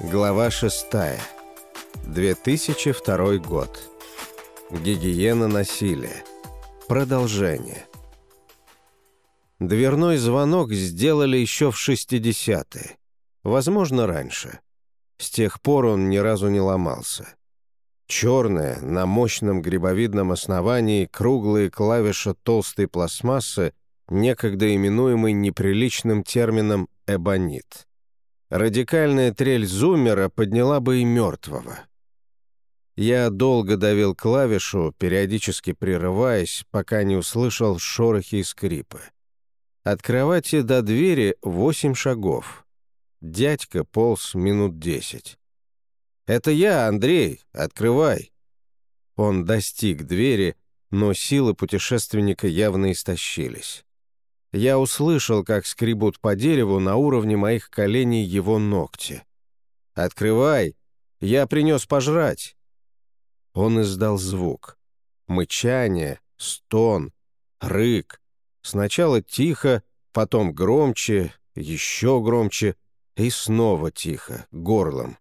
Глава 6. 2002 год. Гигиена насилия. Продолжение. Дверной звонок сделали еще в 60-е. Возможно, раньше. С тех пор он ни разу не ломался. Черная, на мощном грибовидном основании, круглые клавиши толстой пластмассы, некогда именуемый неприличным термином «эбонит». Радикальная трель зуммера подняла бы и мертвого. Я долго давил клавишу, периодически прерываясь, пока не услышал шорохи и скрипы. От кровати до двери восемь шагов. Дядька полз минут десять. «Это я, Андрей! Открывай!» Он достиг двери, но силы путешественника явно истощились. Я услышал, как скребут по дереву на уровне моих коленей его ногти. «Открывай! Я принес пожрать!» Он издал звук. Мычание, стон, рык. Сначала тихо, потом громче, еще громче и снова тихо, горлом.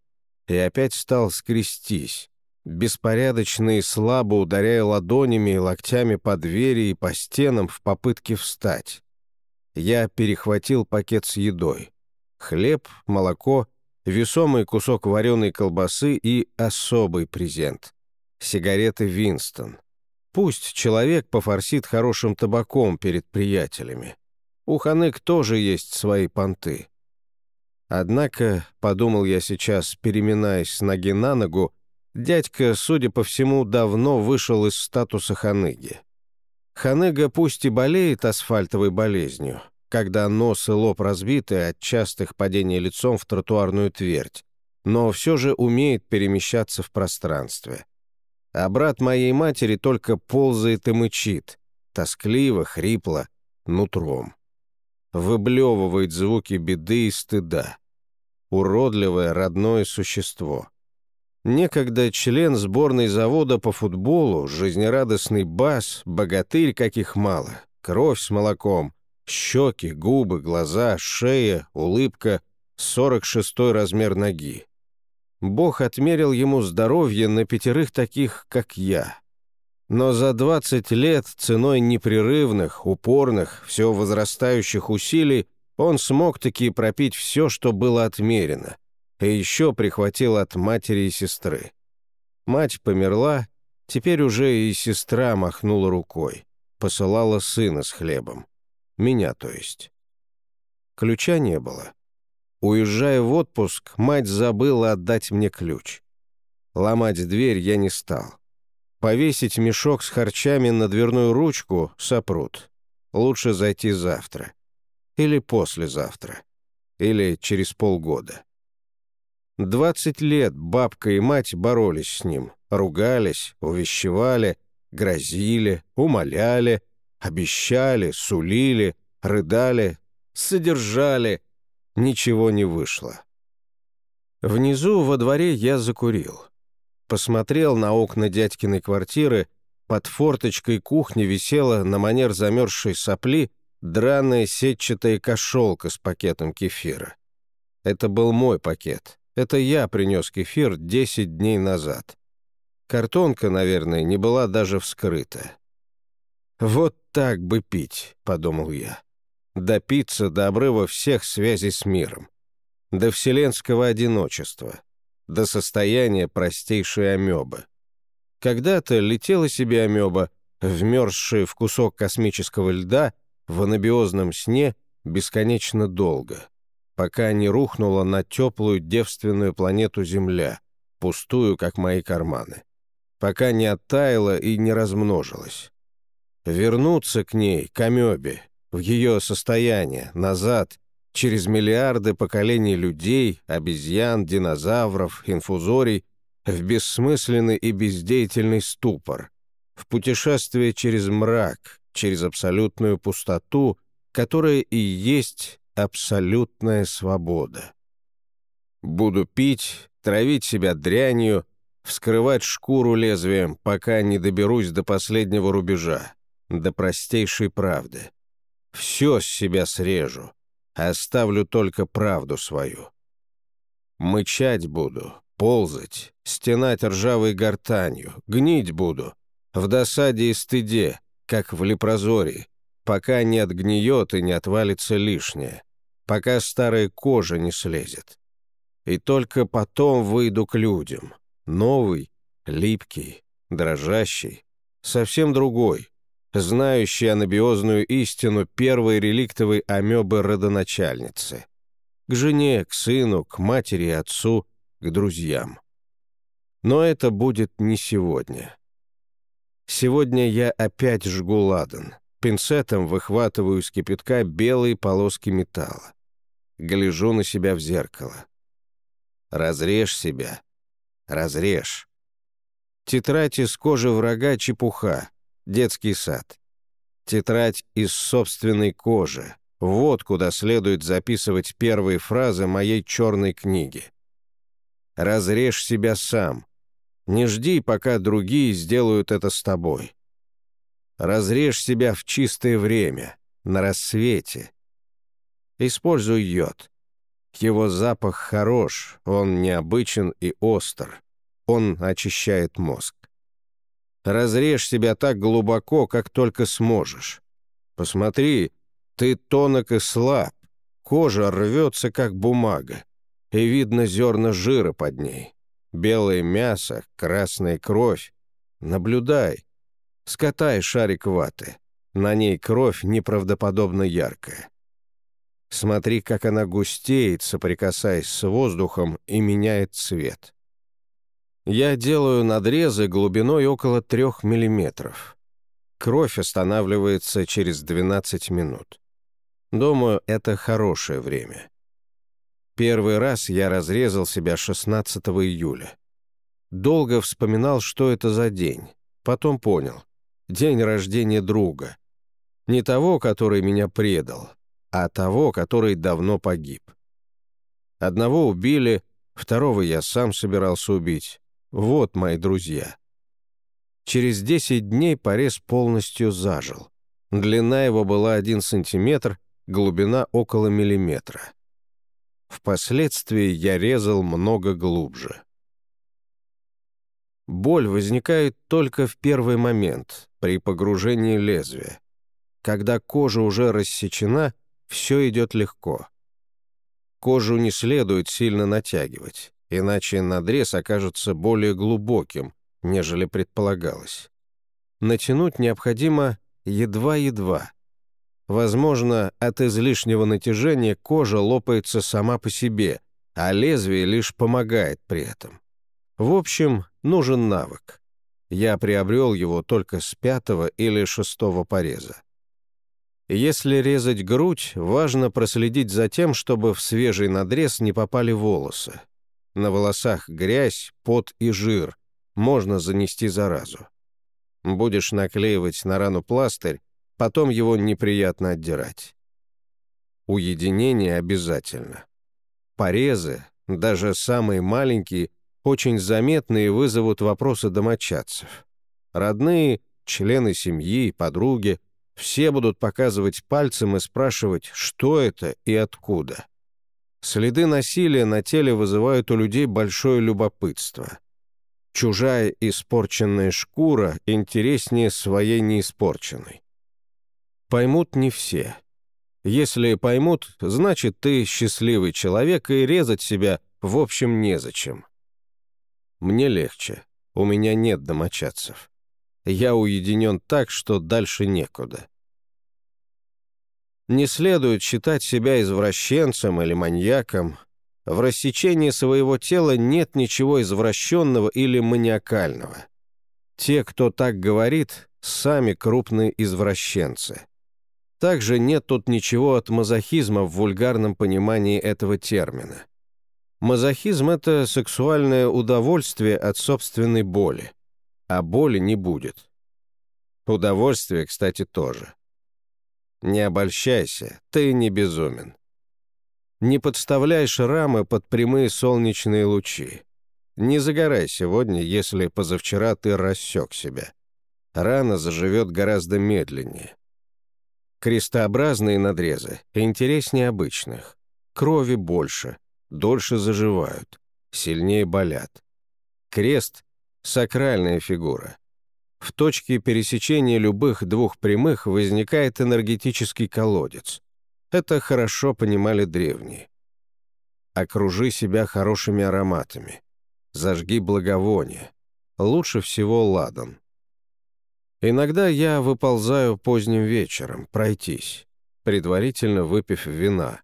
И опять стал скрестись, беспорядочно и слабо ударяя ладонями и локтями по двери и по стенам в попытке встать. Я перехватил пакет с едой. Хлеб, молоко, весомый кусок вареной колбасы и особый презент. Сигареты «Винстон». Пусть человек пофорсит хорошим табаком перед приятелями. У ханык тоже есть свои понты. Однако, подумал я сейчас, переминаясь с ноги на ногу, дядька, судя по всему, давно вышел из статуса ханыги. Ханыга пусть и болеет асфальтовой болезнью, когда нос и лоб разбиты от частых падений лицом в тротуарную твердь, но все же умеет перемещаться в пространстве. А брат моей матери только ползает и мычит, тоскливо, хрипло, нутром. Выблевывает звуки беды и стыда. Уродливое родное существо. Некогда член сборной завода по футболу, жизнерадостный бас, богатырь каких мало, кровь с молоком, щеки, губы, глаза, шея, улыбка, 46-й размер ноги. Бог отмерил ему здоровье на пятерых таких, как я. Но за 20 лет ценой непрерывных, упорных, все возрастающих усилий он смог таки пропить все, что было отмерено, и еще прихватил от матери и сестры. Мать померла, теперь уже и сестра махнула рукой, посылала сына с хлебом. Меня, то есть. Ключа не было. Уезжая в отпуск, мать забыла отдать мне ключ. Ломать дверь я не стал. Повесить мешок с харчами на дверную ручку сопрут. Лучше зайти завтра. Или послезавтра. Или через полгода. Двадцать лет бабка и мать боролись с ним, ругались, увещевали, грозили, умоляли, обещали, сулили, рыдали, содержали. Ничего не вышло. Внизу во дворе я закурил. Посмотрел на окна дядькиной квартиры, под форточкой кухни висела на манер замерзшей сопли драная сетчатая кошелка с пакетом кефира. Это был мой пакет. Это я принес кефир 10 дней назад. Картонка, наверное, не была даже вскрыта. «Вот так бы пить», — подумал я. «Допиться до обрыва всех связей с миром, до вселенского одиночества, до состояния простейшей амебы. Когда-то летела себе амеба, вмерзшая в кусок космического льда, в анабиозном сне бесконечно долго, пока не рухнула на теплую девственную планету Земля, пустую, как мои карманы, пока не оттаяла и не размножилась. Вернуться к ней, к амебе, в ее состояние, назад, через миллиарды поколений людей, обезьян, динозавров, инфузорий, в бессмысленный и бездеятельный ступор, в путешествие через мрак, через абсолютную пустоту, которая и есть абсолютная свобода. Буду пить, травить себя дрянью, вскрывать шкуру лезвием, пока не доберусь до последнего рубежа до простейшей правды. Все с себя срежу, оставлю только правду свою. Мычать буду, ползать, стенать ржавой гортанью, гнить буду. В досаде и стыде, как в лепрозории, пока не отгниет и не отвалится лишнее, пока старая кожа не слезет. И только потом выйду к людям. Новый, липкий, дрожащий, совсем другой, знающий анабиозную истину первой реликтовой амебы родоначальницы. К жене, к сыну, к матери и отцу, к друзьям. Но это будет не сегодня. Сегодня я опять жгу ладан. Пинцетом выхватываю из кипятка белые полоски металла. Гляжу на себя в зеркало. Разрежь себя. Разрежь. Тетрадь из кожи врага — чепуха. Детский сад. Тетрадь из собственной кожи. Вот куда следует записывать первые фразы моей черной книги. Разрежь себя сам. Не жди, пока другие сделают это с тобой. Разрежь себя в чистое время, на рассвете. Используй йод. Его запах хорош, он необычен и остр. Он очищает мозг. Разрежь себя так глубоко, как только сможешь. Посмотри, ты тонок и слаб. Кожа рвется, как бумага, и видно зерна жира под ней. Белое мясо, красная кровь. Наблюдай. Скатай шарик ваты. На ней кровь неправдоподобно яркая. Смотри, как она густеет, соприкасаясь с воздухом, и меняет цвет. Я делаю надрезы глубиной около трех миллиметров. Кровь останавливается через 12 минут. Думаю, это хорошее время. Первый раз я разрезал себя 16 июля. Долго вспоминал, что это за день. Потом понял. День рождения друга. Не того, который меня предал, а того, который давно погиб. Одного убили, второго я сам собирался убить. Вот мои друзья. Через 10 дней порез полностью зажил. Длина его была 1 сантиметр, глубина около миллиметра. Впоследствии я резал много глубже. Боль возникает только в первый момент, при погружении лезвия. Когда кожа уже рассечена, все идет легко. Кожу не следует сильно натягивать иначе надрез окажется более глубоким, нежели предполагалось. Натянуть необходимо едва-едва. Возможно, от излишнего натяжения кожа лопается сама по себе, а лезвие лишь помогает при этом. В общем, нужен навык. Я приобрел его только с пятого или шестого пореза. Если резать грудь, важно проследить за тем, чтобы в свежий надрез не попали волосы. На волосах грязь, пот и жир. Можно занести заразу. Будешь наклеивать на рану пластырь, потом его неприятно отдирать. Уединение обязательно. Порезы, даже самые маленькие, очень заметные вызовут вопросы домочадцев. Родные, члены семьи, подруги — все будут показывать пальцем и спрашивать, что это и откуда. Следы насилия на теле вызывают у людей большое любопытство. Чужая испорченная шкура интереснее своей неиспорченной. Поймут не все. Если поймут, значит, ты счастливый человек, и резать себя, в общем, незачем. Мне легче. У меня нет домочадцев. Я уединен так, что дальше некуда. Не следует считать себя извращенцем или маньяком. В рассечении своего тела нет ничего извращенного или маниакального. Те, кто так говорит, сами крупные извращенцы. Также нет тут ничего от мазохизма в вульгарном понимании этого термина. Мазохизм — это сексуальное удовольствие от собственной боли, а боли не будет. Удовольствие, кстати, тоже. Не обольщайся, ты не безумен. Не подставляй шрамы под прямые солнечные лучи. Не загорай сегодня, если позавчера ты рассек себя. Рана заживет гораздо медленнее. Крестообразные надрезы интереснее обычных. Крови больше. Дольше заживают, сильнее болят. Крест — сакральная фигура. В точке пересечения любых двух прямых возникает энергетический колодец. Это хорошо понимали древние. Окружи себя хорошими ароматами. Зажги благовоние. Лучше всего ладан. Иногда я выползаю поздним вечером, пройтись, предварительно выпив вина.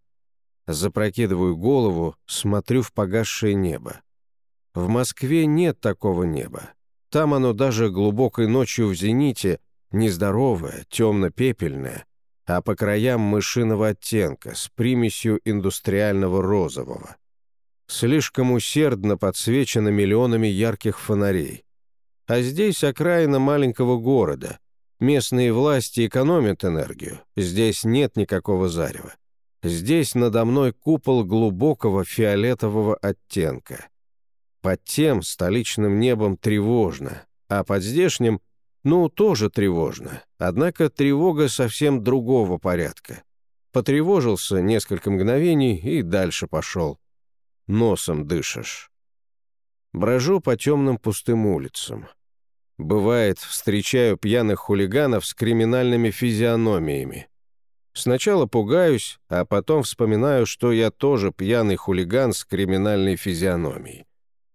Запрокидываю голову, смотрю в погасшее небо. В Москве нет такого неба. Там оно даже глубокой ночью в зените нездоровое, темно-пепельное, а по краям мышиного оттенка с примесью индустриального розового. Слишком усердно подсвечено миллионами ярких фонарей. А здесь окраина маленького города. Местные власти экономят энергию. Здесь нет никакого зарева. Здесь надо мной купол глубокого фиолетового оттенка. Под тем столичным небом тревожно, а под здешним, ну, тоже тревожно. Однако тревога совсем другого порядка. Потревожился несколько мгновений и дальше пошел. Носом дышишь. Брожу по темным пустым улицам. Бывает, встречаю пьяных хулиганов с криминальными физиономиями. Сначала пугаюсь, а потом вспоминаю, что я тоже пьяный хулиган с криминальной физиономией.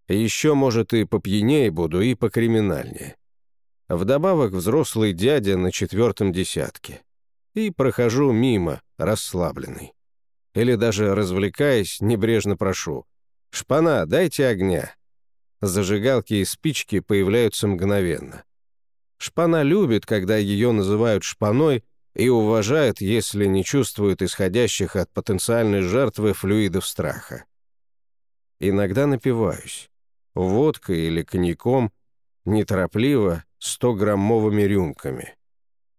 Еще, может, и попьянее буду, и покриминальнее. Вдобавок взрослый дядя на четвертом десятке. И прохожу мимо, расслабленный. Или даже развлекаясь, небрежно прошу. «Шпана, дайте огня!» Зажигалки и спички появляются мгновенно. Шпана любит, когда ее называют шпаной, и уважает, если не чувствует исходящих от потенциальной жертвы флюидов страха. Иногда напиваюсь. Водкой или коньяком, неторопливо, 100-граммовыми рюмками.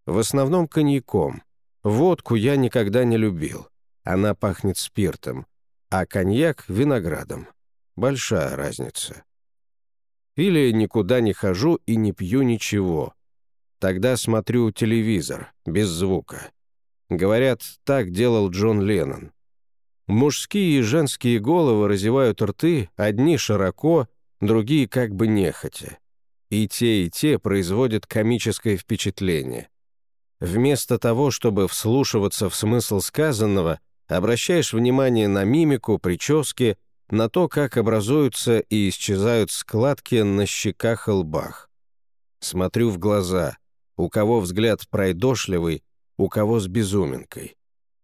В основном коньяком. Водку я никогда не любил. Она пахнет спиртом, а коньяк — виноградом. Большая разница. Или никуда не хожу и не пью ничего. Тогда смотрю телевизор, без звука. Говорят, так делал Джон Леннон. Мужские и женские головы разевают рты, одни широко, другие как бы нехотя. И те, и те производят комическое впечатление. Вместо того, чтобы вслушиваться в смысл сказанного, обращаешь внимание на мимику, прически, на то, как образуются и исчезают складки на щеках и лбах. Смотрю в глаза, у кого взгляд пройдошливый, у кого с безуминкой.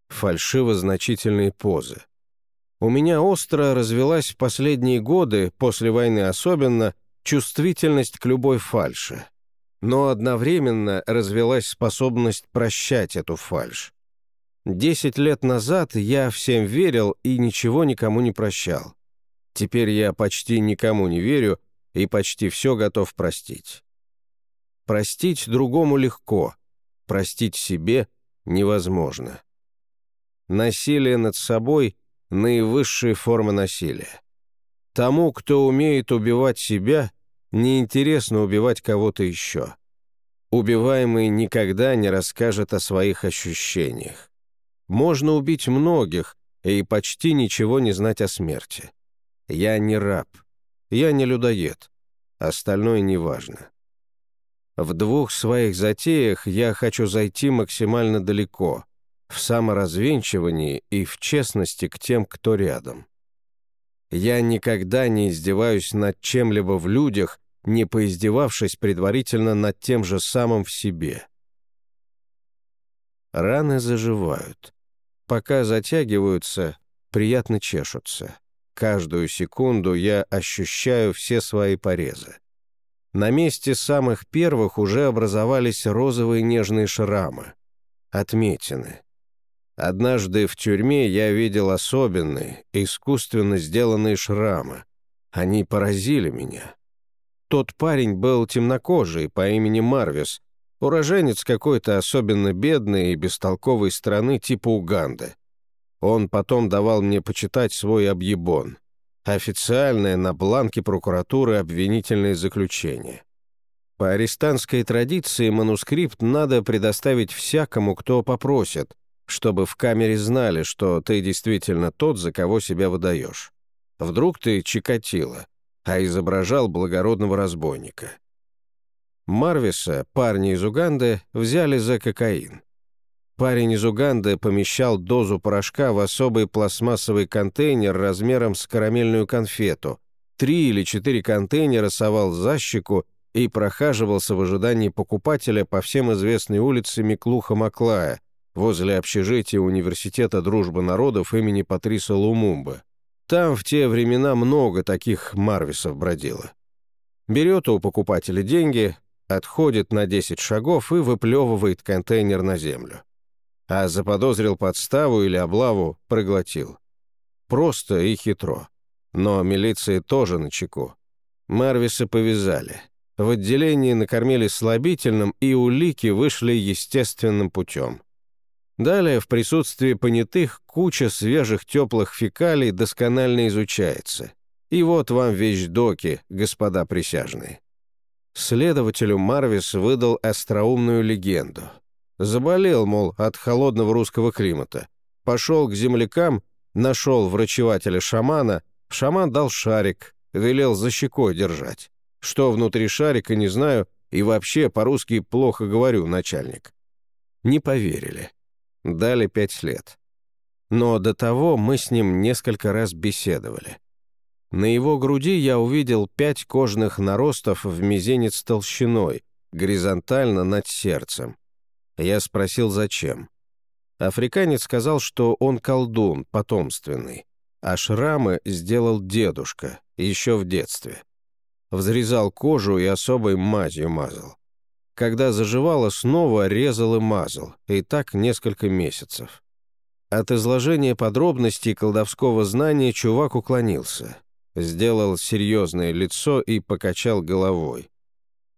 Фальшиво-значительные позы. У меня остро развелась в последние годы, после войны особенно, чувствительность к любой фальше. Но одновременно развелась способность прощать эту фальшь. Десять лет назад я всем верил и ничего никому не прощал. Теперь я почти никому не верю и почти все готов простить. Простить другому легко, простить себе невозможно. Насилие над собой — наивысшая форма насилия. Тому, кто умеет убивать себя, неинтересно убивать кого-то еще. Убиваемый никогда не расскажет о своих ощущениях. Можно убить многих и почти ничего не знать о смерти. Я не раб. Я не людоед. Остальное неважно. В двух своих затеях я хочу зайти максимально далеко, в саморазвенчивании и в честности к тем, кто рядом. Я никогда не издеваюсь над чем-либо в людях, не поиздевавшись предварительно над тем же самым в себе. Раны заживают пока затягиваются, приятно чешутся. Каждую секунду я ощущаю все свои порезы. На месте самых первых уже образовались розовые нежные шрамы. Отметины. Однажды в тюрьме я видел особенные, искусственно сделанные шрамы. Они поразили меня. Тот парень был темнокожий по имени Марвис, Уроженец какой-то особенно бедной и бестолковой страны типа Уганды. Он потом давал мне почитать свой объебон. Официальное на бланке прокуратуры обвинительное заключение. По арестантской традиции манускрипт надо предоставить всякому, кто попросит, чтобы в камере знали, что ты действительно тот, за кого себя выдаешь. Вдруг ты Чикатило, а изображал благородного разбойника. Марвиса, парни из Уганды, взяли за кокаин. Парень из Уганды помещал дозу порошка в особый пластмассовый контейнер размером с карамельную конфету. Три или четыре контейнера совал за щеку и прохаживался в ожидании покупателя по всем известной улице Миклуха-Маклая, возле общежития Университета дружбы народов имени Патриса Лумумбы. Там в те времена много таких Марвисов бродило. Берет у покупателя деньги, отходит на 10 шагов и выплевывает контейнер на землю. А заподозрил подставу или облаву, проглотил. Просто и хитро. Но милиции тоже на чеку. Марвиса повязали. В отделении накормили слабительным, и улики вышли естественным путем. Далее в присутствии понятых куча свежих теплых фекалий досконально изучается. И вот вам вещдоки, господа присяжные. Следователю Марвис выдал остроумную легенду. Заболел, мол, от холодного русского климата. Пошел к землякам, нашел врачевателя-шамана, шаман дал шарик, велел за щекой держать. Что внутри шарика, не знаю, и вообще по-русски плохо говорю, начальник. Не поверили. Дали пять лет. Но до того мы с ним несколько раз беседовали. На его груди я увидел пять кожных наростов в мизинец толщиной, горизонтально над сердцем. Я спросил, зачем. Африканец сказал, что он колдун, потомственный, а шрамы сделал дедушка, еще в детстве. Взрезал кожу и особой мазью мазал. Когда заживало, снова резал и мазал, и так несколько месяцев. От изложения подробностей колдовского знания чувак уклонился сделал серьезное лицо и покачал головой.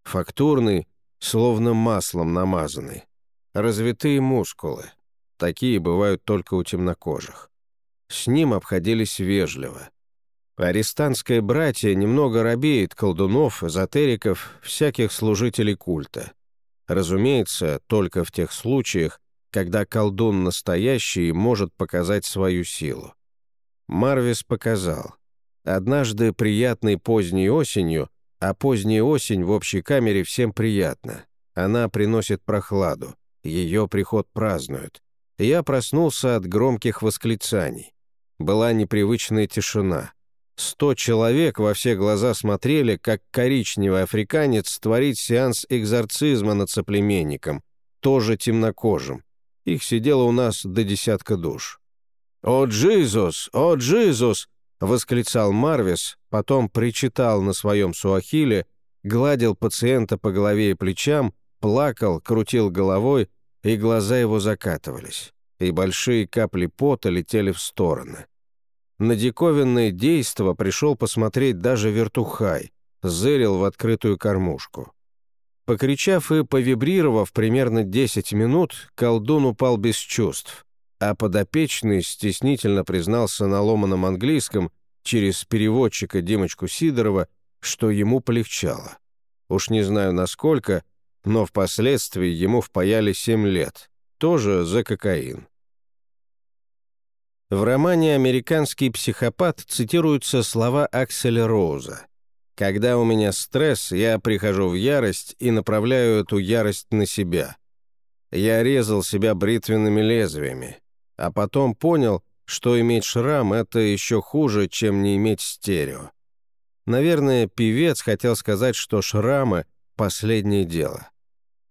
Фактурный, словно маслом намазанный. Развитые мускулы. Такие бывают только у темнокожих. С ним обходились вежливо. Арестантское братье немного робеет колдунов, эзотериков, всяких служителей культа. Разумеется, только в тех случаях, когда колдун настоящий может показать свою силу. Марвис показал. Однажды приятной поздней осенью, а поздняя осень в общей камере всем приятна. Она приносит прохладу, ее приход празднуют. Я проснулся от громких восклицаний. Была непривычная тишина. Сто человек во все глаза смотрели, как коричневый африканец творит сеанс экзорцизма над соплеменником, тоже темнокожим. Их сидело у нас до десятка душ. «О, Джизус! О, Джизус!» восклицал Марвис, потом причитал на своем суахиле, гладил пациента по голове и плечам, плакал, крутил головой, и глаза его закатывались, и большие капли пота летели в стороны. На диковинное действо пришел посмотреть даже вертухай, зырил в открытую кормушку. Покричав и повибрировав примерно 10 минут, колдун упал без чувств, а подопечный стеснительно признался на ломаном английском через переводчика Димочку Сидорова, что ему полегчало. Уж не знаю насколько, но впоследствии ему впаяли 7 лет, тоже за кокаин. В романе «Американский психопат» цитируются слова Акселя Роуза. «Когда у меня стресс, я прихожу в ярость и направляю эту ярость на себя. Я резал себя бритвенными лезвиями а потом понял, что иметь шрам — это еще хуже, чем не иметь стерео. Наверное, певец хотел сказать, что шрамы — последнее дело.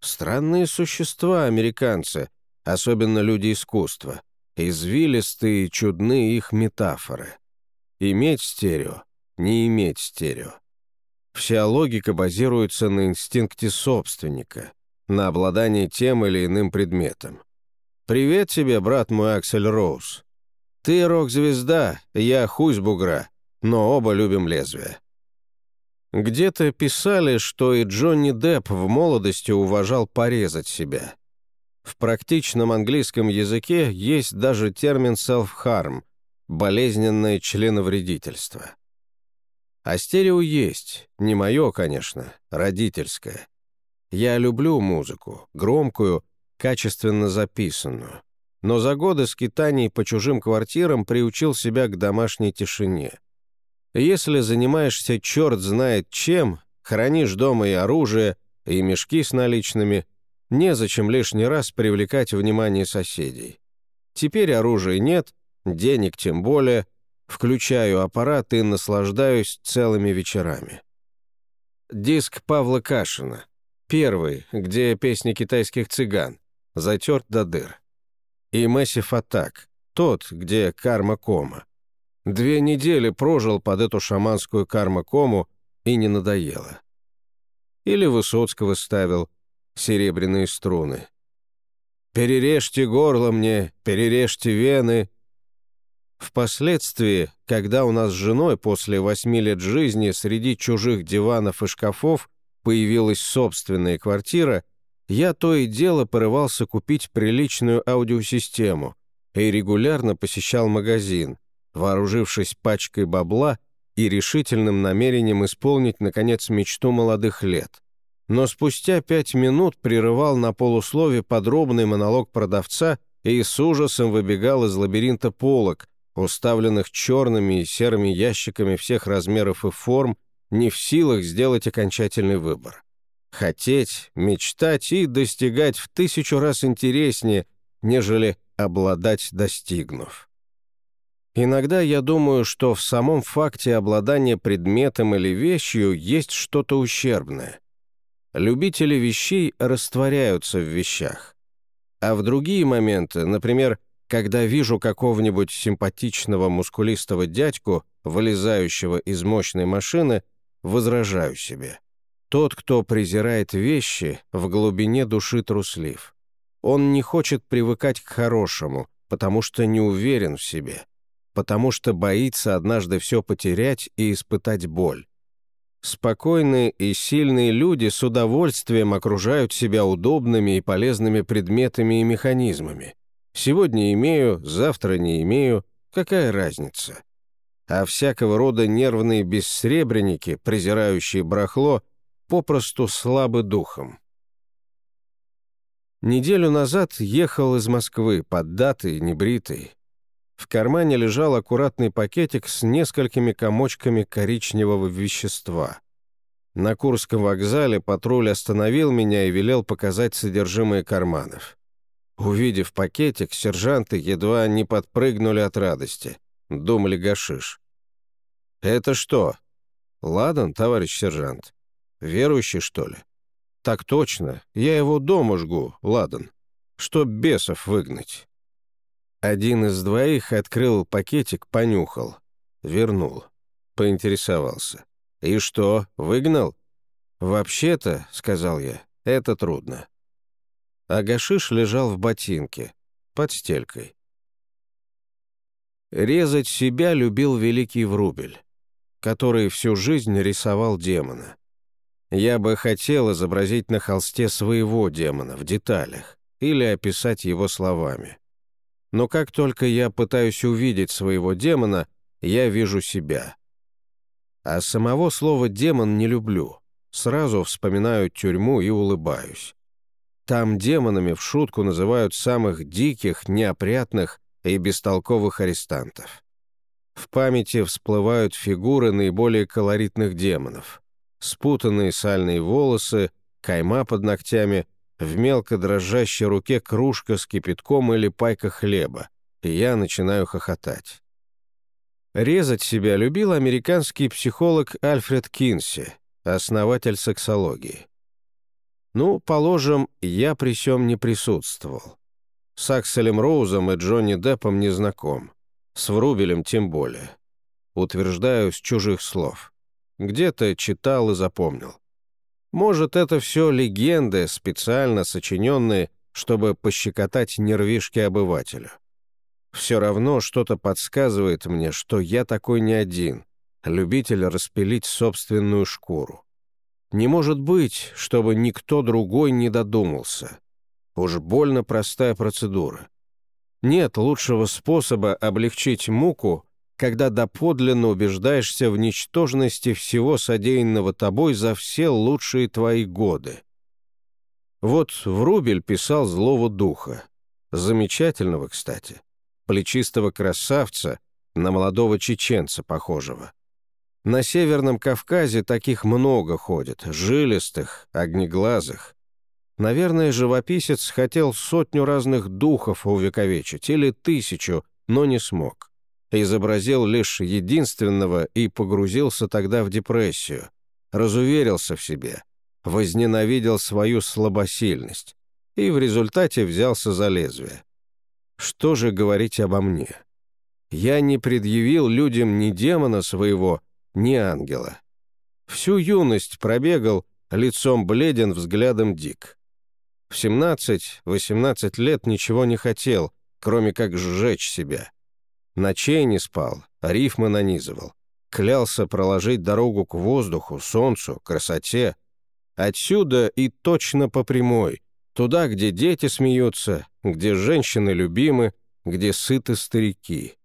Странные существа американцы, особенно люди искусства. Извилистые, чудные их метафоры. Иметь стерео, не иметь стерео. Вся логика базируется на инстинкте собственника, на обладании тем или иным предметом. «Привет тебе, брат мой Аксель Роуз. Ты рок-звезда, я хуй с бугра, но оба любим лезвие». Где-то писали, что и Джонни Депп в молодости уважал порезать себя. В практичном английском языке есть даже термин self-harm – болезненное членовредительство. А стерео есть, не мое, конечно, родительское. Я люблю музыку, громкую, качественно записанную. Но за годы скитаний по чужим квартирам приучил себя к домашней тишине. Если занимаешься черт знает чем, хранишь дома и оружие, и мешки с наличными, незачем лишний раз привлекать внимание соседей. Теперь оружия нет, денег тем более, включаю аппарат и наслаждаюсь целыми вечерами. Диск Павла Кашина. Первый, где песни китайских цыган. Затерт до дыр. И Massive Attack. Тот, где карма-кома. Две недели прожил под эту шаманскую карма-кому и не надоело. Или Высоцкого ставил серебряные струны. «Перережьте горло мне, перережьте вены». Впоследствии, когда у нас с женой после восьми лет жизни среди чужих диванов и шкафов появилась собственная квартира, я то и дело порывался купить приличную аудиосистему и регулярно посещал магазин, вооружившись пачкой бабла и решительным намерением исполнить, наконец, мечту молодых лет. Но спустя пять минут прерывал на полуслове подробный монолог продавца и с ужасом выбегал из лабиринта полок, уставленных черными и серыми ящиками всех размеров и форм, не в силах сделать окончательный выбор. Хотеть, мечтать и достигать в тысячу раз интереснее, нежели обладать достигнув. Иногда я думаю, что в самом факте обладания предметом или вещью есть что-то ущербное. Любители вещей растворяются в вещах. А в другие моменты, например, когда вижу какого-нибудь симпатичного мускулистого дядьку, вылезающего из мощной машины, возражаю себе. Тот, кто презирает вещи, в глубине души труслив. Он не хочет привыкать к хорошему, потому что не уверен в себе потому что боится однажды все потерять и испытать боль. Спокойные и сильные люди с удовольствием окружают себя удобными и полезными предметами и механизмами. Сегодня имею, завтра не имею, какая разница? А всякого рода нервные бессребреники, презирающие барахло, попросту слабы духом. Неделю назад ехал из Москвы, поддатый, небритый. В кармане лежал аккуратный пакетик с несколькими комочками коричневого вещества. На Курском вокзале патруль остановил меня и велел показать содержимое карманов. Увидев пакетик, сержанты едва не подпрыгнули от радости. Думали гашиш. «Это что?» «Ладан, товарищ сержант. Верующий, что ли?» «Так точно. Я его дома жгу, ладан. Чтоб бесов выгнать». Один из двоих открыл пакетик, понюхал. Вернул. Поинтересовался. «И что, выгнал?» «Вообще-то», — сказал я, — «это трудно». А гашиш лежал в ботинке, под стелькой. Резать себя любил великий Врубель, который всю жизнь рисовал демона. Я бы хотел изобразить на холсте своего демона в деталях или описать его словами. Но как только я пытаюсь увидеть своего демона, я вижу себя. А самого слова «демон» не люблю. Сразу вспоминаю тюрьму и улыбаюсь. Там демонами в шутку называют самых диких, неопрятных и бестолковых арестантов. В памяти всплывают фигуры наиболее колоритных демонов. Спутанные сальные волосы, кайма под ногтями, в мелко дрожащей руке кружка с кипятком или пайка хлеба, и я начинаю хохотать. Резать себя любил американский психолог Альфред Кинси, основатель сексологии. Ну, положим, я при сём не присутствовал. С Акселем Роузом и Джонни Деппом не знаком. С Врубелем тем более. Утверждаю с чужих слов. Где-то читал и запомнил. Может, это все легенды, специально сочиненные, чтобы пощекотать нервишки обывателю. Все равно что-то подсказывает мне, что я такой не один, любитель распилить собственную шкуру. Не может быть, чтобы никто другой не додумался. Уж больно простая процедура. Нет лучшего способа облегчить муку, когда доподлинно убеждаешься в ничтожности всего содеянного тобой за все лучшие твои годы. Вот Врубель писал «Злого духа». Замечательного, кстати. Плечистого красавца, на молодого чеченца похожего. На Северном Кавказе таких много ходит, жилистых, огнеглазых. Наверное, живописец хотел сотню разных духов увековечить или тысячу, но не смог. Изобразил лишь единственного и погрузился тогда в депрессию. Разуверился в себе, возненавидел свою слабосильность и в результате взялся за лезвие. Что же говорить обо мне? Я не предъявил людям ни демона своего, ни ангела. Всю юность пробегал, лицом бледен, взглядом дик. В 17-18 лет ничего не хотел, кроме как сжечь себя. Ночей не спал, рифмы нанизывал. Клялся проложить дорогу к воздуху, солнцу, красоте. Отсюда и точно по прямой, туда, где дети смеются, где женщины любимы, где сыты старики.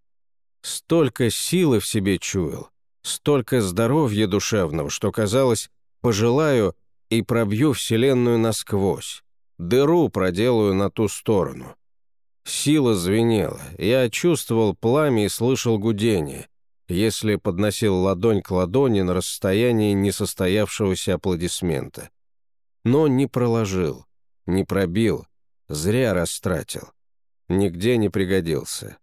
Столько силы в себе чуял, столько здоровья душевного, что казалось, пожелаю и пробью Вселенную насквозь, дыру проделаю на ту сторону. Сила звенела, я чувствовал пламя и слышал гудение, если подносил ладонь к ладони на расстоянии несостоявшегося аплодисмента. Но не проложил, не пробил, зря растратил. Нигде не пригодился.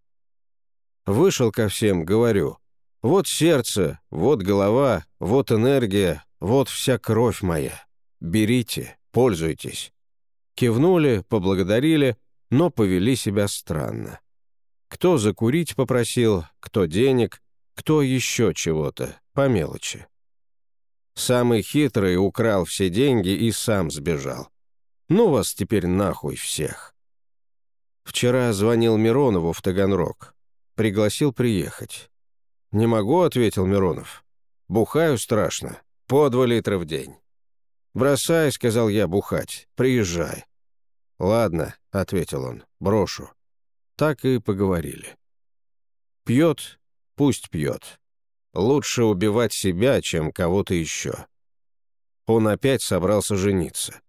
Вышел ко всем, говорю, вот сердце, вот голова, вот энергия, вот вся кровь моя. Берите, пользуйтесь. Кивнули, поблагодарили, но повели себя странно. Кто закурить попросил, кто денег, кто еще чего-то, по мелочи. Самый хитрый украл все деньги и сам сбежал. Ну вас теперь нахуй всех. Вчера звонил Миронову в Таганрог. Пригласил приехать. «Не могу», — ответил Миронов. «Бухаю страшно. По два литра в день». «Бросай», — сказал я, — «бухать. Приезжай». «Ладно», — ответил он, — «брошу». Так и поговорили. Пьет, пусть пьет. Лучше убивать себя, чем кого-то еще. Он опять собрался жениться.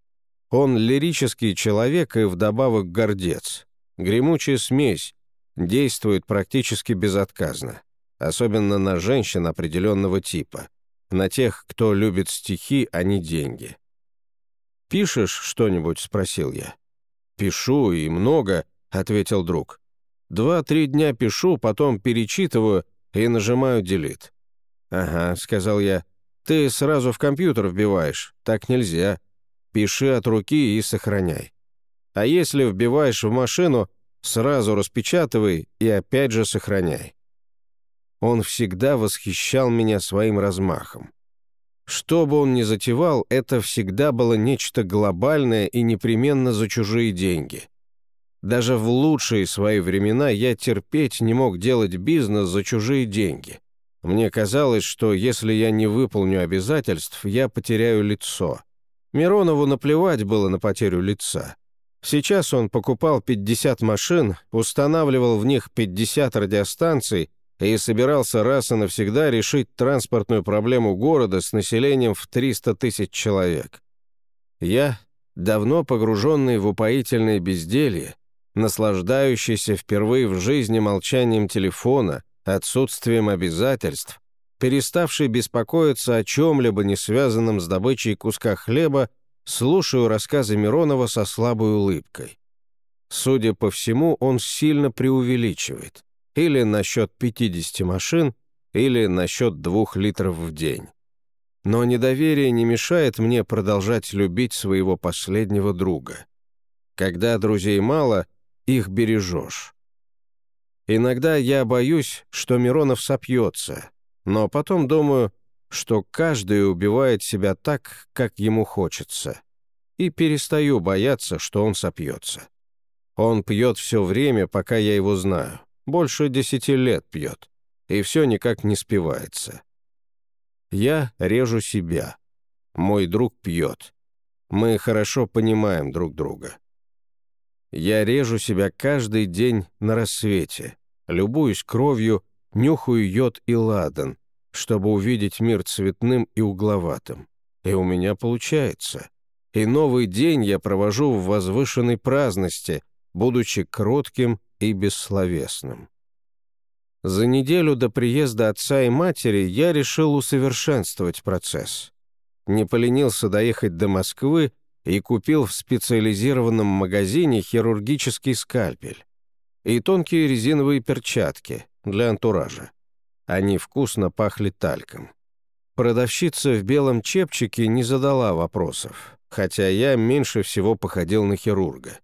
Он лирический человек и вдобавок гордец. Гремучая смесь, действует практически безотказно, особенно на женщин определенного типа, на тех, кто любит стихи, а не деньги. «Пишешь что-нибудь?» — спросил я. «Пишу, и много», — ответил друг. «Два-три дня пишу, потом перечитываю и нажимаю «делит». «Ага», — сказал я. «Ты сразу в компьютер вбиваешь. Так нельзя. Пиши от руки и сохраняй. А если вбиваешь в машину, сразу распечатывай и опять же сохраняй». Он всегда восхищал меня своим размахом. Что бы он ни затевал, это всегда было нечто глобальное и непременно за чужие деньги. Даже в лучшие свои времена я терпеть не мог делать бизнес за чужие деньги. Мне казалось, что если я не выполню обязательств, я потеряю лицо. Миронову наплевать было на потерю лица. Сейчас он покупал 50 машин, устанавливал в них 50 радиостанций и собирался раз и навсегда решить транспортную проблему города с населением в 300 тысяч человек. Я, давно погруженный в упоительное безделье, наслаждающийся впервые в жизни молчанием телефона, отсутствием обязательств, переставший беспокоиться о чем-либо не связанном с добычей куска хлеба, слушаю рассказы Миронова со слабой улыбкой. Судя по всему, он сильно преувеличивает. Или насчет 50 машин, или насчет двух литров в день. Но недоверие не мешает мне продолжать любить своего последнего друга. Когда друзей мало, их бережешь. Иногда я боюсь, что Миронов сопьется, но потом думаю, что каждый убивает себя так, как ему хочется, и перестаю бояться, что он сопьется. Он пьет все время, пока я его знаю. Больше десяти лет пьет, и все никак не спивается. Я режу себя. Мой друг пьет. Мы хорошо понимаем друг друга. Я режу себя каждый день на рассвете, любуюсь кровью нюхаю йод и ладан, чтобы увидеть мир цветным и угловатым. И у меня получается. И новый день я провожу в возвышенной праздности, будучи кротким и бессловесным. За неделю до приезда отца и матери я решил усовершенствовать процесс. Не поленился доехать до Москвы и купил в специализированном магазине хирургический скальпель и тонкие резиновые перчатки для антуража. Они вкусно пахли тальком. Продавщица в белом чепчике не задала вопросов, хотя я меньше всего походил на хирурга,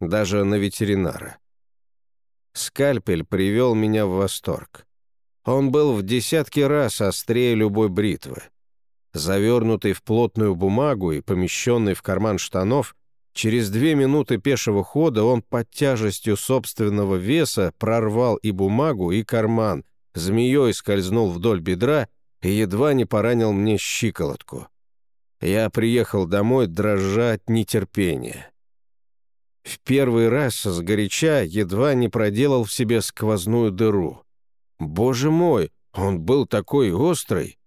даже на ветеринара. Скальпель привел меня в восторг. Он был в десятки раз острее любой бритвы. Завернутый в плотную бумагу и помещенный в карман штанов, через две минуты пешего хода он под тяжестью собственного веса прорвал и бумагу, и карман, змеей скользнул вдоль бедра и едва не поранил мне щиколотку. Я приехал домой, дрожа от нетерпения. В первый раз сгоряча едва не проделал в себе сквозную дыру. Боже мой, он был такой острый!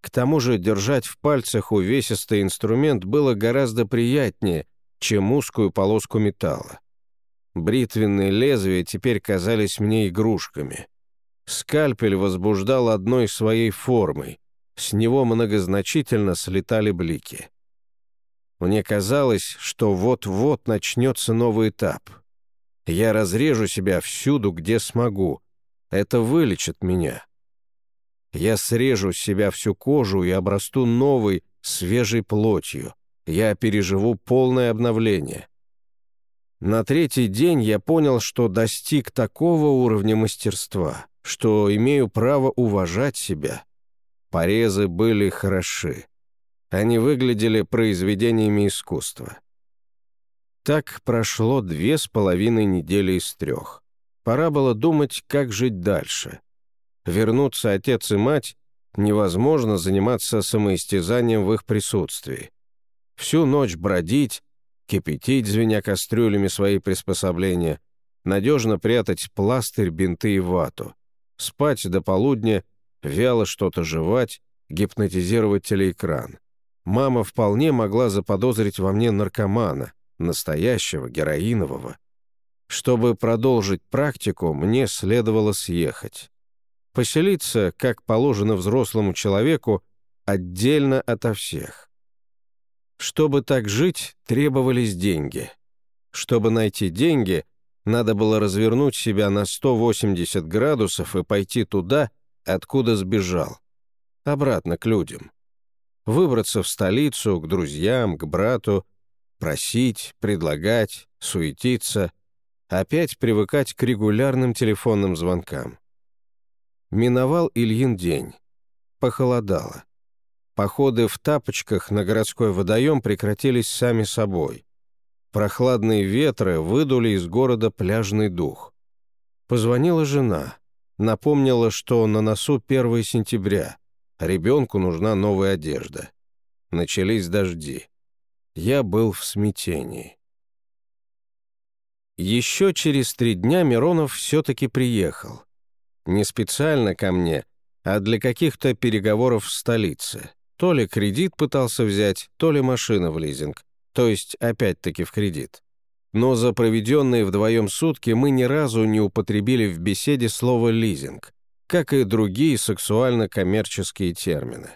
К тому же держать в пальцах увесистый инструмент было гораздо приятнее, чем узкую полоску металла. Бритвенные лезвия теперь казались мне игрушками. Скальпель возбуждал одной своей формой, с него многозначительно слетали блики. Мне казалось, что вот-вот начнется новый этап. Я разрежу себя всюду, где смогу. Это вылечит меня. Я срежу с себя всю кожу и обрасту новой, свежей плотью. Я переживу полное обновление. На третий день я понял, что достиг такого уровня мастерства, что имею право уважать себя. Порезы были хороши. Они выглядели произведениями искусства. Так прошло две с половиной недели из трех. Пора было думать, как жить дальше. Вернуться отец и мать невозможно заниматься самоистязанием в их присутствии. Всю ночь бродить, кипятить, звеня кастрюлями свои приспособления, надежно прятать пластырь, бинты и вату, спать до полудня, вяло что-то жевать, гипнотизировать телеэкран. Мама вполне могла заподозрить во мне наркомана, настоящего, героинового. Чтобы продолжить практику, мне следовало съехать. Поселиться, как положено взрослому человеку, отдельно ото всех. Чтобы так жить, требовались деньги. Чтобы найти деньги, надо было развернуть себя на 180 градусов и пойти туда, откуда сбежал. Обратно к людям выбраться в столицу, к друзьям, к брату, просить, предлагать, суетиться, опять привыкать к регулярным телефонным звонкам. Миновал Ильин день. Похолодало. Походы в тапочках на городской водоем прекратились сами собой. Прохладные ветры выдули из города пляжный дух. Позвонила жена. Напомнила, что на носу 1 сентября — Ребенку нужна новая одежда. Начались дожди. Я был в смятении. Еще через три дня Миронов все-таки приехал. Не специально ко мне, а для каких-то переговоров в столице. То ли кредит пытался взять, то ли машина в лизинг. То есть опять-таки в кредит. Но за проведенные вдвоем сутки мы ни разу не употребили в беседе слово «лизинг» как и другие сексуально-коммерческие термины.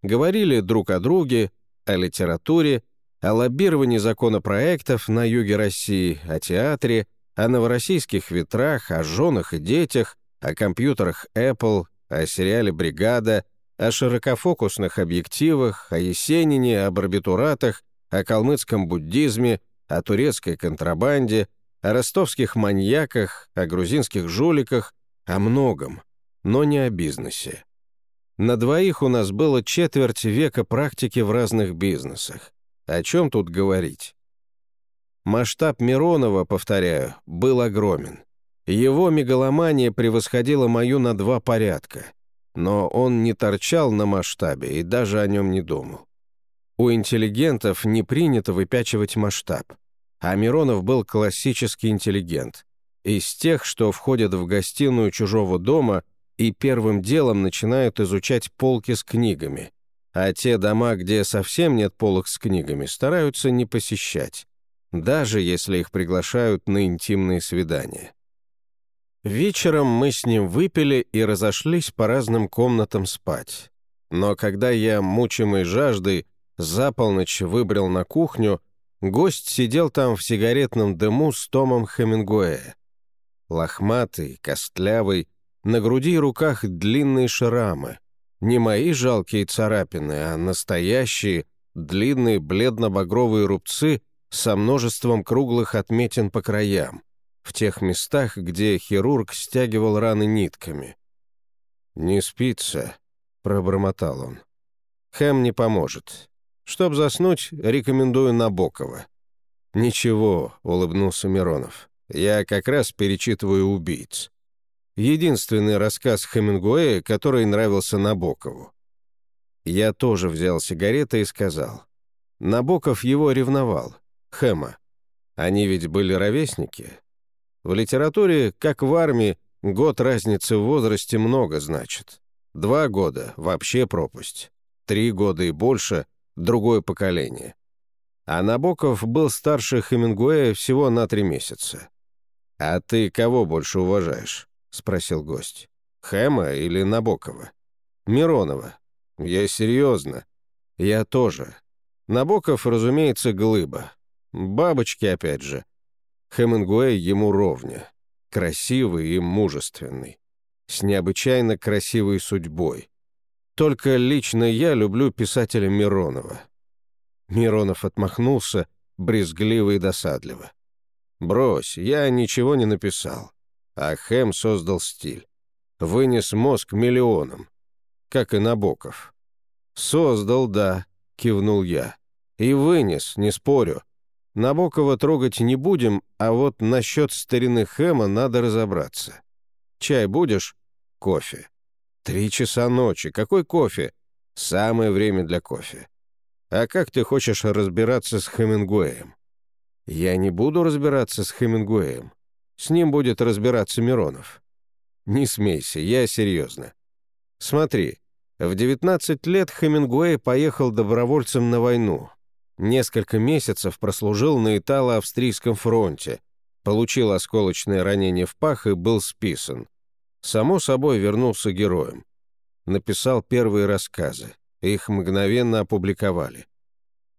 Говорили друг о друге, о литературе, о лоббировании законопроектов на юге России, о театре, о новороссийских ветрах, о женах и детях, о компьютерах Apple, о сериале «Бригада», о широкофокусных объективах, о Есенине, о барбитуратах, о калмыцком буддизме, о турецкой контрабанде, о ростовских маньяках, о грузинских жуликах, о многом но не о бизнесе. На двоих у нас было четверть века практики в разных бизнесах. О чем тут говорить? Масштаб Миронова, повторяю, был огромен. Его мегаломания превосходила мою на два порядка. Но он не торчал на масштабе и даже о нем не думал. У интеллигентов не принято выпячивать масштаб. А Миронов был классический интеллигент. Из тех, что входят в гостиную чужого дома и первым делом начинают изучать полки с книгами, а те дома, где совсем нет полок с книгами, стараются не посещать, даже если их приглашают на интимные свидания. Вечером мы с ним выпили и разошлись по разным комнатам спать. Но когда я, мучимый жаждой, за полночь выбрел на кухню, гость сидел там в сигаретном дыму с Томом Хемингуэя. Лохматый, костлявый, на груди и руках длинные шрамы. Не мои жалкие царапины, а настоящие, длинные бледно-багровые рубцы со множеством круглых отметин по краям, в тех местах, где хирург стягивал раны нитками. «Не спится», — пробормотал он. «Хэм не поможет. Чтоб заснуть, рекомендую Набокова». «Ничего», — улыбнулся Миронов. «Я как раз перечитываю «Убийц». Единственный рассказ Хемингуэя, который нравился Набокову. Я тоже взял сигареты и сказал. Набоков его ревновал. Хэма. Они ведь были ровесники. В литературе, как в армии, год разницы в возрасте много значит. Два года — вообще пропасть. Три года и больше — другое поколение. А Набоков был старше Хемингуэя всего на три месяца. «А ты кого больше уважаешь?» — спросил гость. «Хэма или Набокова?» «Миронова. Я серьезно. Я тоже. Набоков, разумеется, глыба. Бабочки, опять же. Хемингуэй ему ровня. Красивый и мужественный. С необычайно красивой судьбой. Только лично я люблю писателя Миронова. Миронов отмахнулся, брезгливо и досадливо. «Брось, я ничего не написал. А Хэм создал стиль. Вынес мозг миллионам. Как и Набоков. «Создал, да», — кивнул я. «И вынес, не спорю. Набокова трогать не будем, а вот насчет старины Хэма надо разобраться. Чай будешь? Кофе. Три часа ночи. Какой кофе? Самое время для кофе. А как ты хочешь разбираться с Хемингуэем? Я не буду разбираться с Хемингуэем. С ним будет разбираться Миронов. Не смейся, я серьезно. Смотри, в 19 лет Хемингуэй поехал добровольцем на войну. Несколько месяцев прослужил на Итало-Австрийском фронте, получил осколочное ранение в пах и был списан. Само собой вернулся героем. Написал первые рассказы. Их мгновенно опубликовали.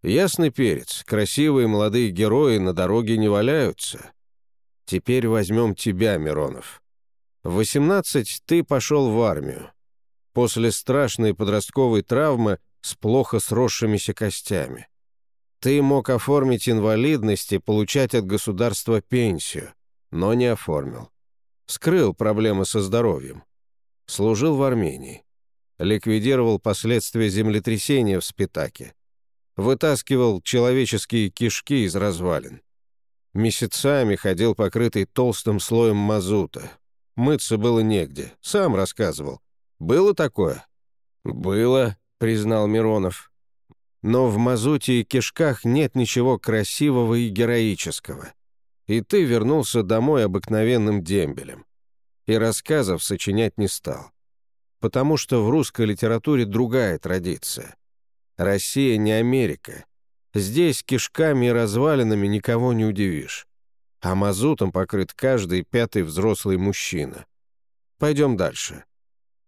Ясный перец, красивые молодые герои на дороге не валяются. Теперь возьмем тебя, Миронов. В 18 ты пошел в армию. После страшной подростковой травмы с плохо сросшимися костями. Ты мог оформить инвалидность и получать от государства пенсию, но не оформил. Скрыл проблемы со здоровьем. Служил в Армении. Ликвидировал последствия землетрясения в Спитаке. Вытаскивал человеческие кишки из развалин. Месяцами ходил покрытый толстым слоем мазута. Мыться было негде, сам рассказывал. Было такое? Было, признал Миронов. Но в мазуте и кишках нет ничего красивого и героического. И ты вернулся домой обыкновенным дембелем. И рассказов сочинять не стал. Потому что в русской литературе другая традиция. Россия не Америка. Здесь кишками и развалинами никого не удивишь. А мазутом покрыт каждый пятый взрослый мужчина. Пойдем дальше.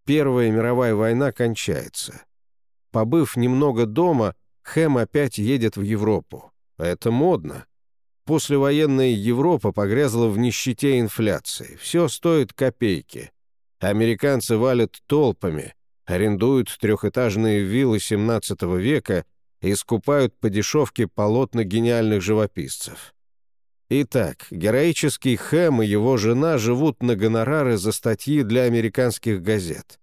Первая мировая война кончается. Побыв немного дома, Хэм опять едет в Европу. Это модно. Послевоенная Европа погрязла в нищете и инфляции. Все стоит копейки. Американцы валят толпами, арендуют трехэтажные виллы 17 века и скупают по дешевке полотна гениальных живописцев. Итак, героический Хэм и его жена живут на гонорары за статьи для американских газет.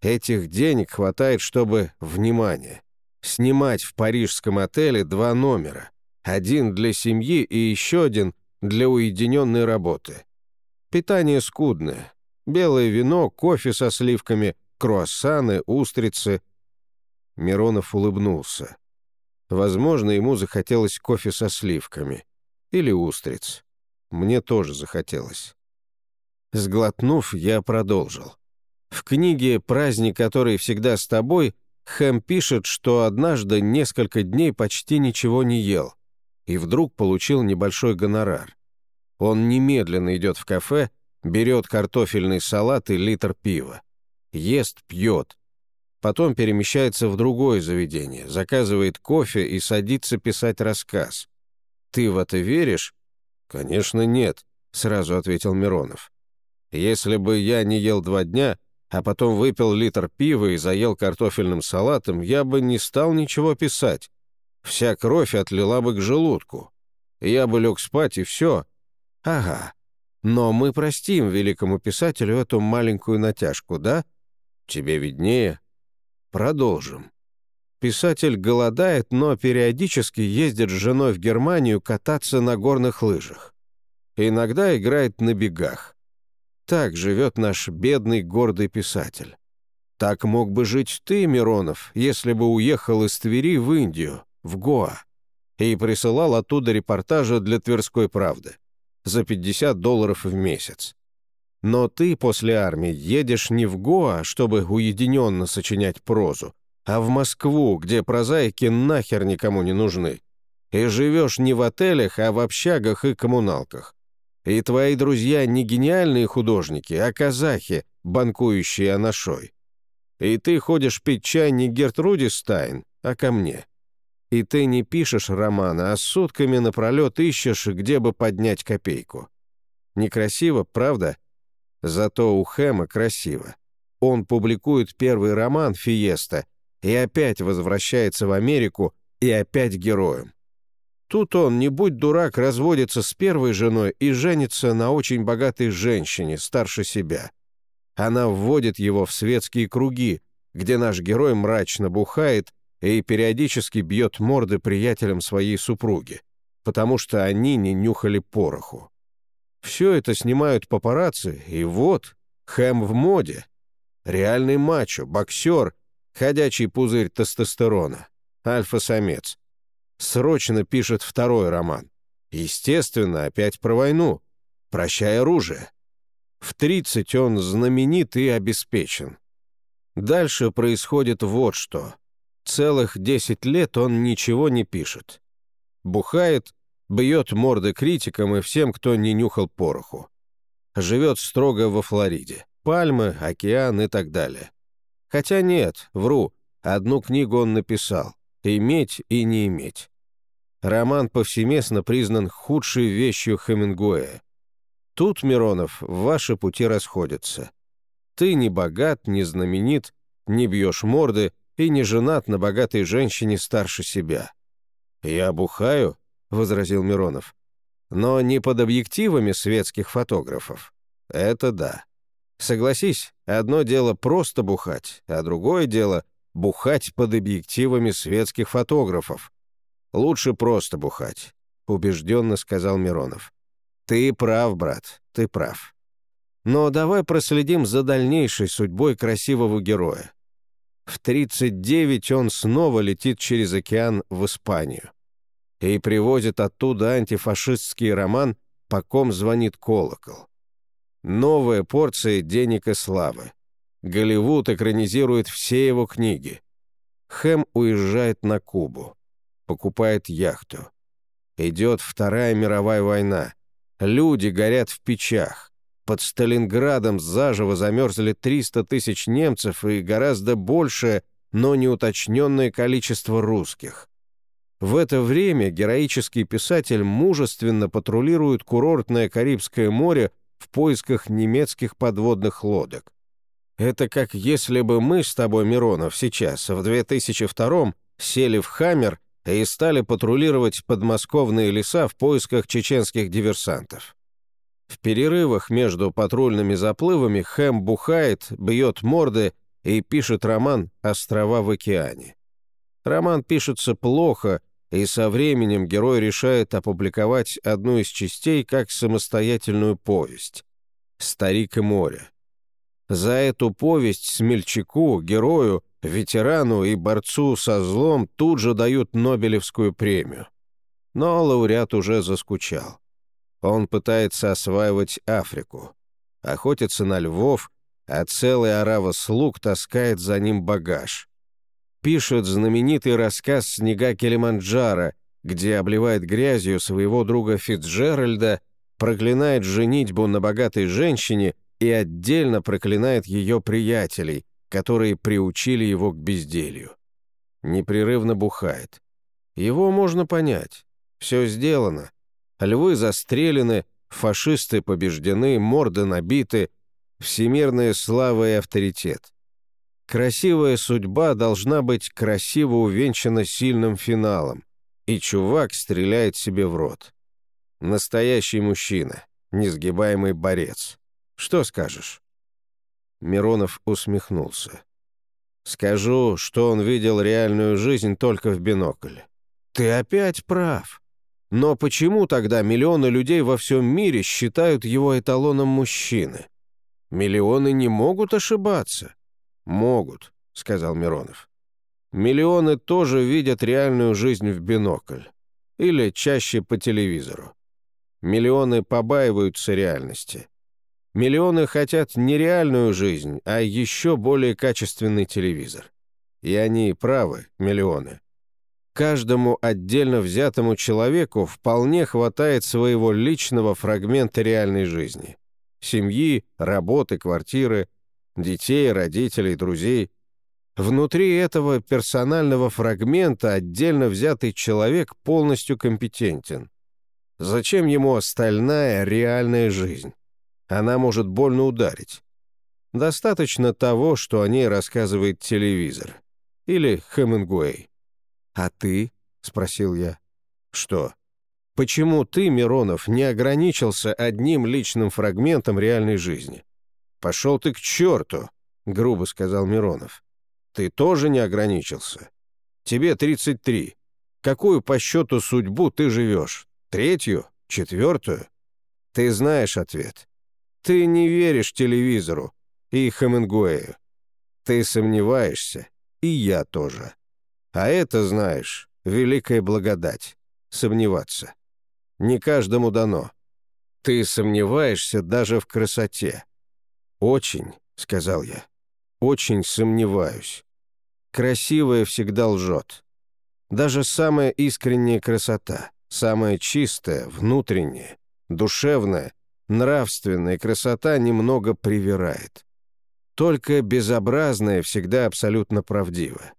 Этих денег хватает, чтобы, внимание, снимать в парижском отеле два номера, один для семьи и еще один для уединенной работы. Питание скудное. Белое вино, кофе со сливками, круассаны, устрицы. Миронов улыбнулся. Возможно, ему захотелось кофе со сливками. Или устриц. Мне тоже захотелось. Сглотнув, я продолжил. В книге «Праздник, который всегда с тобой» Хэм пишет, что однажды несколько дней почти ничего не ел, и вдруг получил небольшой гонорар. Он немедленно идет в кафе, Берет картофельный салат и литр пива. Ест, пьет. Потом перемещается в другое заведение, заказывает кофе и садится писать рассказ. Ты в это веришь? Конечно, нет, сразу ответил Миронов. Если бы я не ел два дня, а потом выпил литр пива и заел картофельным салатом, я бы не стал ничего писать. Вся кровь отлила бы к желудку. Я бы лег спать, и все. Ага. Но мы простим великому писателю эту маленькую натяжку, да? Тебе виднее. Продолжим. Писатель голодает, но периодически ездит с женой в Германию кататься на горных лыжах. Иногда играет на бегах. Так живет наш бедный гордый писатель. Так мог бы жить ты, Миронов, если бы уехал из Твери в Индию, в Гоа, и присылал оттуда репортажи для Тверской правды за 50 долларов в месяц. Но ты после армии едешь не в Гоа, чтобы уединенно сочинять прозу, а в Москву, где прозаики нахер никому не нужны. И живешь не в отелях, а в общагах и коммуналках. И твои друзья не гениальные художники, а казахи, банкующие анашой. И ты ходишь пить чай не Гертруде Стайн, а ко мне. И ты не пишешь романа, а сутками напролет ищешь, где бы поднять копейку. Некрасиво, правда? Зато у Хэма красиво. Он публикует первый роман «Фиеста» и опять возвращается в Америку и опять героем. Тут он, не будь дурак, разводится с первой женой и женится на очень богатой женщине, старше себя. Она вводит его в светские круги, где наш герой мрачно бухает и периодически бьет морды приятелям своей супруги, потому что они не нюхали пороху. Все это снимают папарацци, и вот, Хэм в моде. Реальный мачо, боксер, ходячий пузырь тестостерона, альфа-самец срочно пишет второй роман. Естественно, опять про войну. Прощай оружие. В 30 он знаменит и обеспечен. Дальше происходит вот что. Целых 10 лет он ничего не пишет. Бухает, бьет морды критикам и всем, кто не нюхал пороху. Живет строго во Флориде. Пальмы, океан и так далее. Хотя нет, вру, одну книгу он написал. «Иметь и не иметь». Роман повсеместно признан худшей вещью Хемингуэя. Тут, Миронов, ваши пути расходятся. Ты не богат, не знаменит, не бьешь морды и не женат на богатой женщине старше себя. «Я бухаю», — возразил Миронов. «Но не под объективами светских фотографов. Это да. Согласись, одно дело просто бухать, а другое дело — бухать под объективами светских фотографов. «Лучше просто бухать», — убежденно сказал Миронов. «Ты прав, брат, ты прав. Но давай проследим за дальнейшей судьбой красивого героя. В 39 он снова летит через океан в Испанию и привозит оттуда антифашистский роман «По ком звонит колокол». Новая порция денег и славы. Голливуд экранизирует все его книги. Хэм уезжает на Кубу покупает яхту. Идет Вторая мировая война. Люди горят в печах. Под Сталинградом заживо замерзли 300 тысяч немцев и гораздо большее, но неуточненное количество русских. В это время героический писатель мужественно патрулирует курортное Карибское море в поисках немецких подводных лодок. Это как если бы мы с тобой, Миронов, сейчас, в 2002 сели в «Хаммер» и стали патрулировать подмосковные леса в поисках чеченских диверсантов. В перерывах между патрульными заплывами Хэм бухает, бьет морды и пишет роман «Острова в океане». Роман пишется плохо, и со временем герой решает опубликовать одну из частей как самостоятельную повесть «Старик и море». За эту повесть смельчаку, герою, Ветерану и борцу со злом тут же дают Нобелевскую премию. Но лауреат уже заскучал. Он пытается осваивать Африку, охотится на львов, а целая орава слуг таскает за ним багаж. Пишет знаменитый рассказ «Снега Килиманджаро», где обливает грязью своего друга Фитджеральда, проклинает женитьбу на богатой женщине и отдельно проклинает ее приятелей, которые приучили его к безделью. Непрерывно бухает. Его можно понять. Все сделано. Львы застрелены, фашисты побеждены, морды набиты, всемирная слава и авторитет. Красивая судьба должна быть красиво увенчана сильным финалом, и чувак стреляет себе в рот. Настоящий мужчина, несгибаемый борец. Что скажешь?» Миронов усмехнулся. «Скажу, что он видел реальную жизнь только в бинокль. Ты опять прав. Но почему тогда миллионы людей во всем мире считают его эталоном мужчины? Миллионы не могут ошибаться». «Могут», — сказал Миронов. «Миллионы тоже видят реальную жизнь в бинокль. Или чаще по телевизору. Миллионы побаиваются реальности. Миллионы хотят не реальную жизнь, а еще более качественный телевизор. И они правы, миллионы. Каждому отдельно взятому человеку вполне хватает своего личного фрагмента реальной жизни. Семьи, работы, квартиры, детей, родителей, друзей. Внутри этого персонального фрагмента отдельно взятый человек полностью компетентен. Зачем ему остальная реальная жизнь? Она может больно ударить. Достаточно того, что о ней рассказывает телевизор. Или Хемингуэй. «А ты?» — спросил я. «Что? Почему ты, Миронов, не ограничился одним личным фрагментом реальной жизни?» «Пошел ты к черту!» — грубо сказал Миронов. «Ты тоже не ограничился. Тебе 33. Какую по счету судьбу ты живешь? Третью? Четвертую?» «Ты знаешь ответ. Ты не веришь телевизору и Хемингуэю. Ты сомневаешься, и я тоже. А это, знаешь, великая благодать — сомневаться. Не каждому дано. Ты сомневаешься даже в красоте. «Очень», — сказал я, — «очень сомневаюсь. Красивое всегда лжет. Даже самая искренняя красота, самая чистая, внутренняя, душевная — нравственная красота немного привирает. Только безобразное всегда абсолютно правдиво.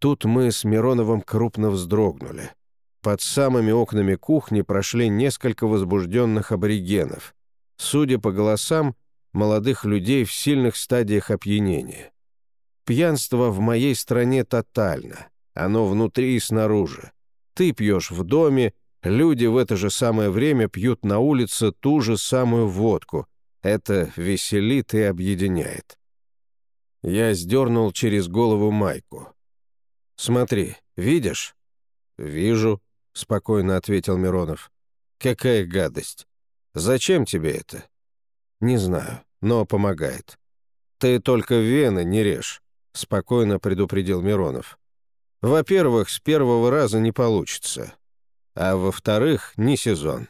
Тут мы с Мироновым крупно вздрогнули. Под самыми окнами кухни прошли несколько возбужденных аборигенов. Судя по голосам, молодых людей в сильных стадиях опьянения. Пьянство в моей стране тотально. Оно внутри и снаружи. Ты пьешь в доме, Люди в это же самое время пьют на улице ту же самую водку. Это веселит и объединяет. Я сдернул через голову майку. «Смотри, видишь?» «Вижу», — спокойно ответил Миронов. «Какая гадость! Зачем тебе это?» «Не знаю, но помогает». «Ты только вены не режь», — спокойно предупредил Миронов. «Во-первых, с первого раза не получится. А во-вторых, не сезон.